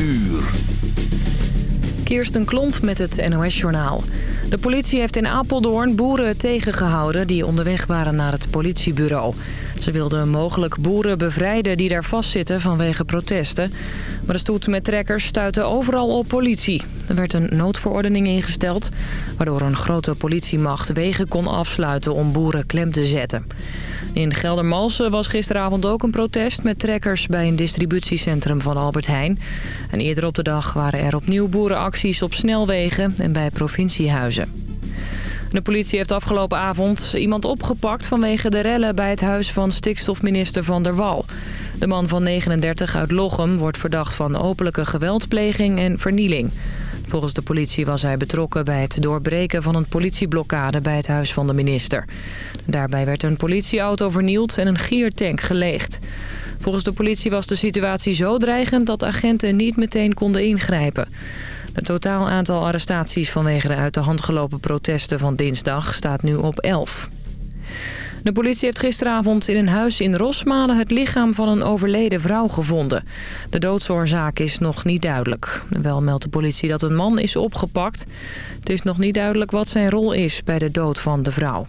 uur. Kirsten Klomp met het NOS-journaal. De politie heeft in Apeldoorn boeren tegengehouden die onderweg waren naar het politiebureau. Ze wilden mogelijk boeren bevrijden die daar vastzitten vanwege protesten. Maar de stoet met trekkers stuitte overal op politie. Er werd een noodverordening ingesteld... waardoor een grote politiemacht wegen kon afsluiten om boeren klem te zetten. In Geldermalsen was gisteravond ook een protest met trekkers... bij een distributiecentrum van Albert Heijn. En eerder op de dag waren er opnieuw boerenacties op snelwegen en bij provinciehuizen. De politie heeft afgelopen avond iemand opgepakt vanwege de rellen bij het huis van stikstofminister Van der Wal. De man van 39 uit Lochem wordt verdacht van openlijke geweldpleging en vernieling. Volgens de politie was hij betrokken bij het doorbreken van een politieblokkade bij het huis van de minister. Daarbij werd een politieauto vernield en een giertank geleegd. Volgens de politie was de situatie zo dreigend dat agenten niet meteen konden ingrijpen. Het totaal aantal arrestaties vanwege de uit de hand gelopen protesten van dinsdag staat nu op 11. De politie heeft gisteravond in een huis in Rosmalen het lichaam van een overleden vrouw gevonden. De doodsoorzaak is nog niet duidelijk. Wel meldt de politie dat een man is opgepakt. Het is nog niet duidelijk wat zijn rol is bij de dood van de vrouw.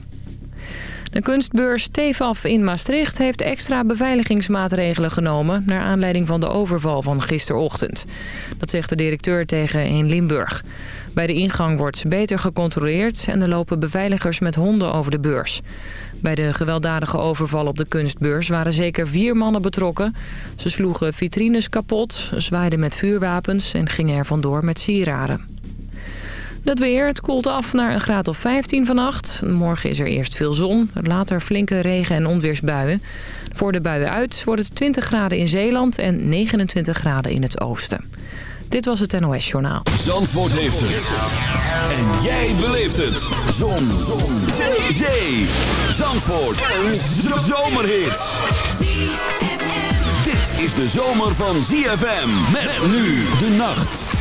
De kunstbeurs TEFAF in Maastricht heeft extra beveiligingsmaatregelen genomen... naar aanleiding van de overval van gisterochtend. Dat zegt de directeur tegen in Limburg. Bij de ingang wordt beter gecontroleerd en er lopen beveiligers met honden over de beurs. Bij de gewelddadige overval op de kunstbeurs waren zeker vier mannen betrokken. Ze sloegen vitrines kapot, zwaaiden met vuurwapens en gingen er vandoor met sieraden. Het weer, het koelt af naar een graad of 15 vannacht. Morgen is er eerst veel zon, later flinke regen- en onweersbuien. Voor de buien uit wordt het 20 graden in Zeeland en 29 graden in het oosten. Dit was het NOS Journaal. Zandvoort heeft het. En jij beleeft het. Zon. zon. Zee. Zee. Zandvoort. Een zomerhit. Dit is de zomer van ZFM. Met nu de nacht.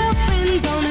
always on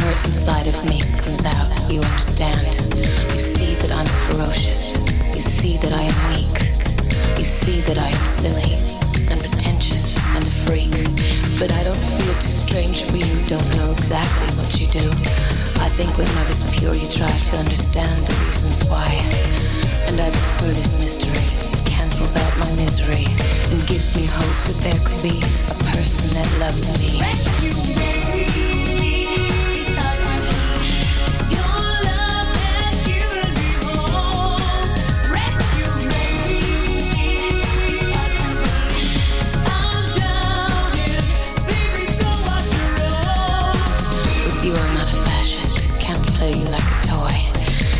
hurt inside of me comes out, you understand. You see that I'm ferocious. You see that I am weak. You see that I am silly and pretentious and a freak. But I don't feel too strange for you, don't know exactly what you do. I think when love is pure, you try to understand the reasons why. And I prefer this mystery. It cancels out my misery and gives me hope that there could be a person that loves me.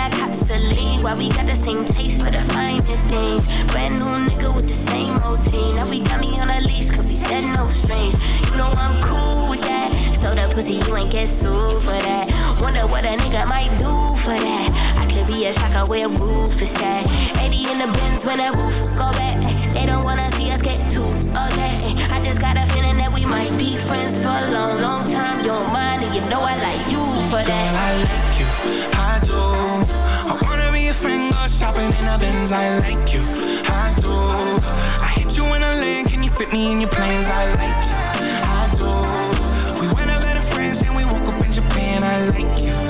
that cops to leave, Why we got the same taste for the finer things. Brand new nigga with the same routine. Now we got me on a leash, cause we said no strings. You know I'm cool with that. So the pussy, you ain't get sued for that. Wonder what a nigga might do for that. I could be a shocker where roof is at. 80 in the bins when that roof go back. They don't wanna see us get too okay. I just got a feeling might be friends for a long, long time. You're mine, and you know I like you for that. Girl, I like you, I do. I wanna be your friend, go shopping in a Benz. I like you, I do. I hit you in a land, can you fit me in your plans? I like you, I do. We went out better friends, and we woke up in Japan. I like you.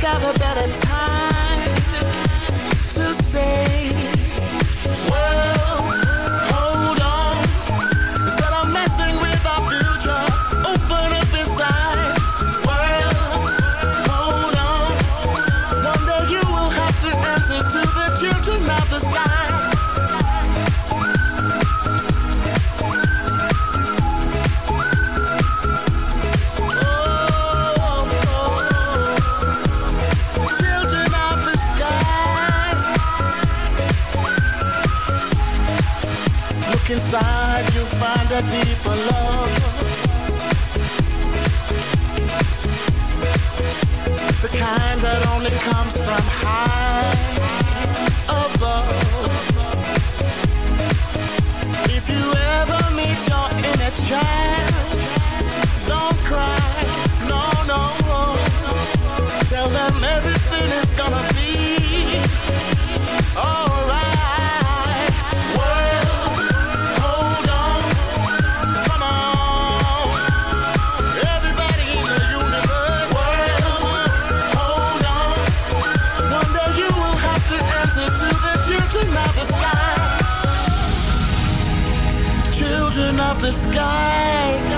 got a better time. A deeper love. The kind that only comes from high above. If you ever meet your inner child. The sky.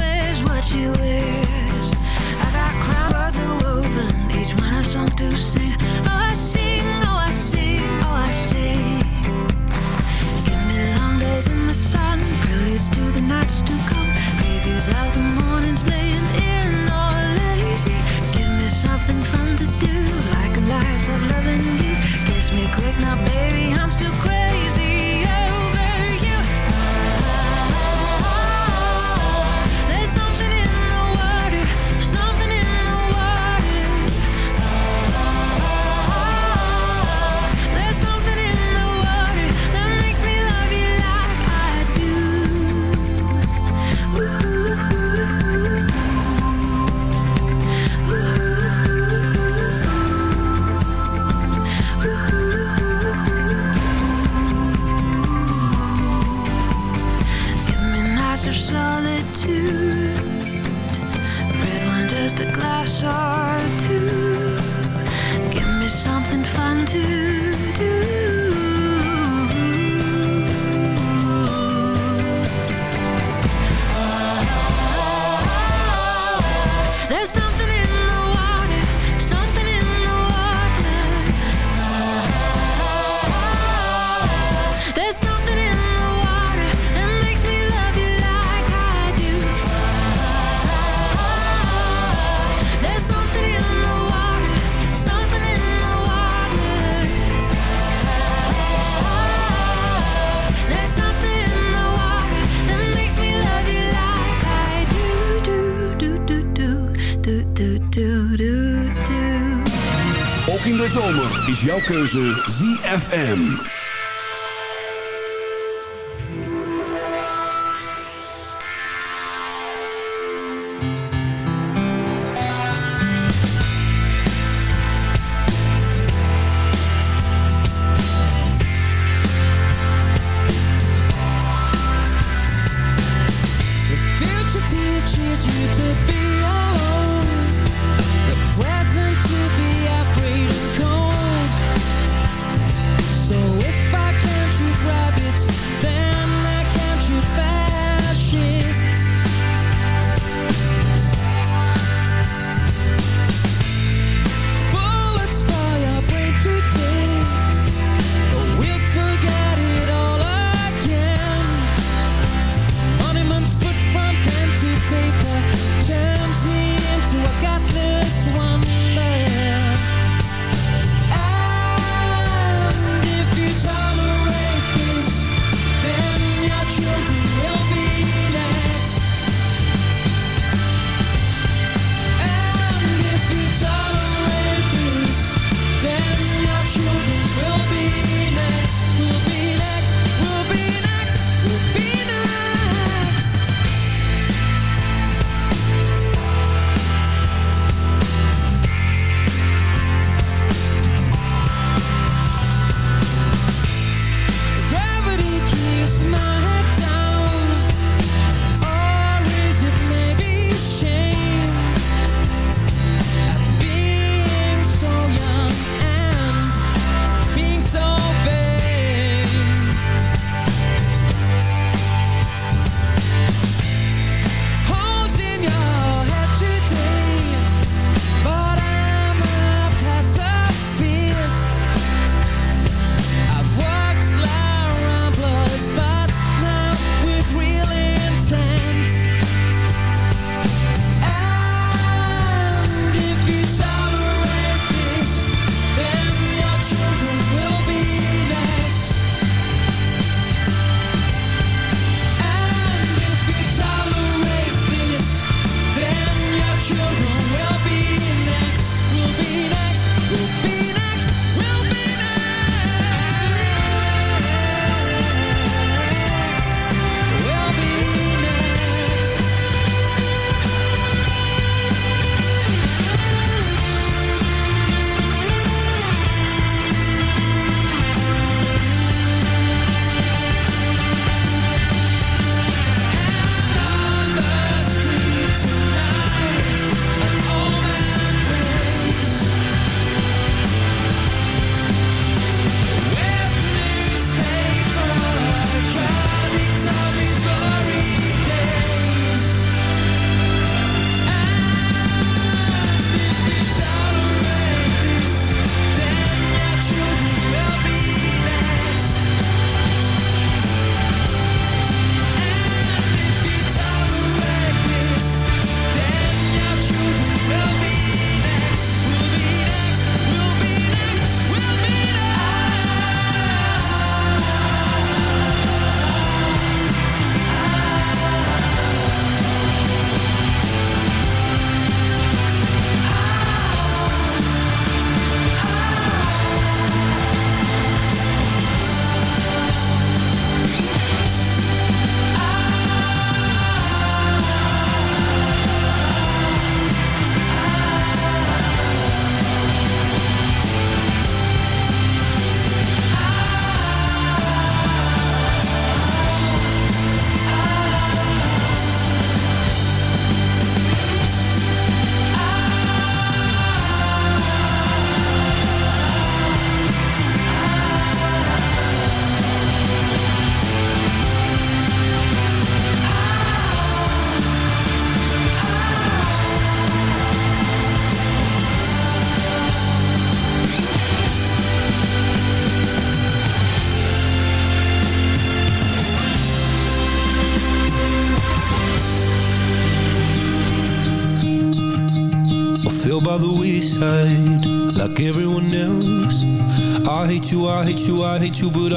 Wears, what she wears. Is jouw keuze ZFM.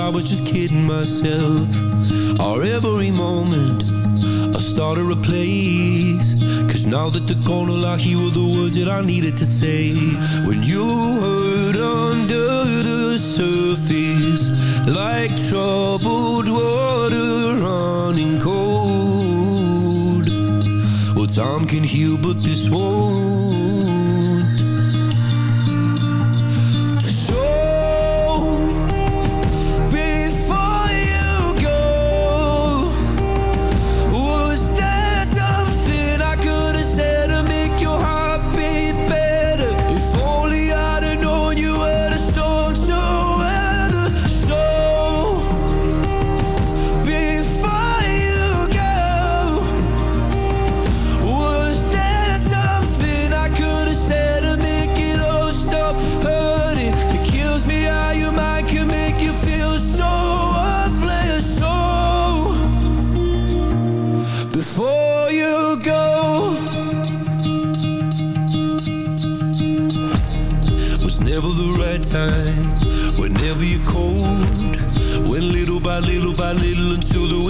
I was just kidding myself. Or every moment I started a place. Cause now that the corner lock Here were the words that I needed to say. When you heard under the surface Like troubled water running cold. Well time can heal but this won't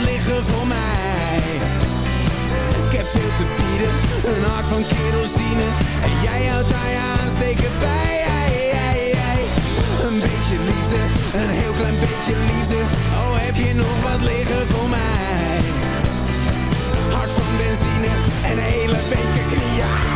liggen voor mij. Ik heb veel te bieden, een hart van kerosine. En jij houdt daar je aansteken bij. Een beetje liefde, een heel klein beetje liefde. Oh, heb je nog wat liggen voor mij? Hart van benzine en hele beker knieën.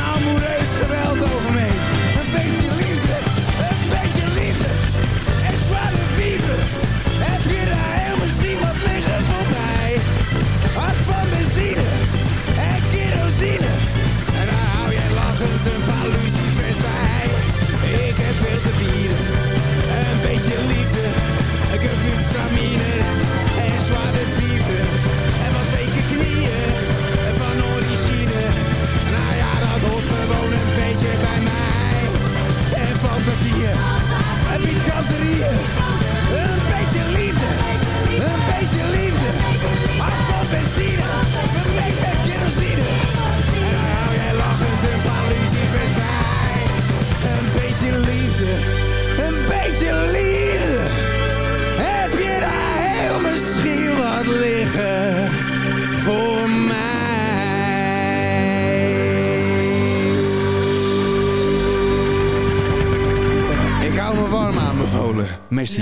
Heb je kanterieën? Merci.